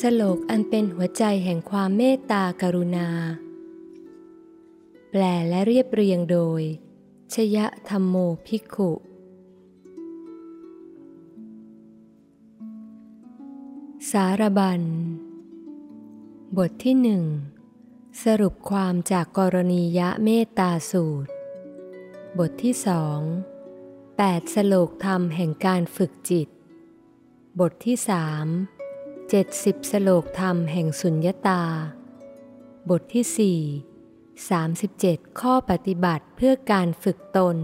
สโลกอันเป็นหัวใจแห่งความเมตตากรุณา แปลและเรียบเรียงโดย ชยะธรรมโมภิกขุ สารบัญ บทที่หนึ่ง สรุปความจากกรณียะเมตตาสูตร บทที่สองแปดสโลกธรรมแห่งการฝึกจิต บทที่สาม เจ็ดสิบสโลกธรรมแห่งสุญญตา บทที่สี่สามสิบเจ็ดข้อปฏิบัติเพื่อการฝึกตน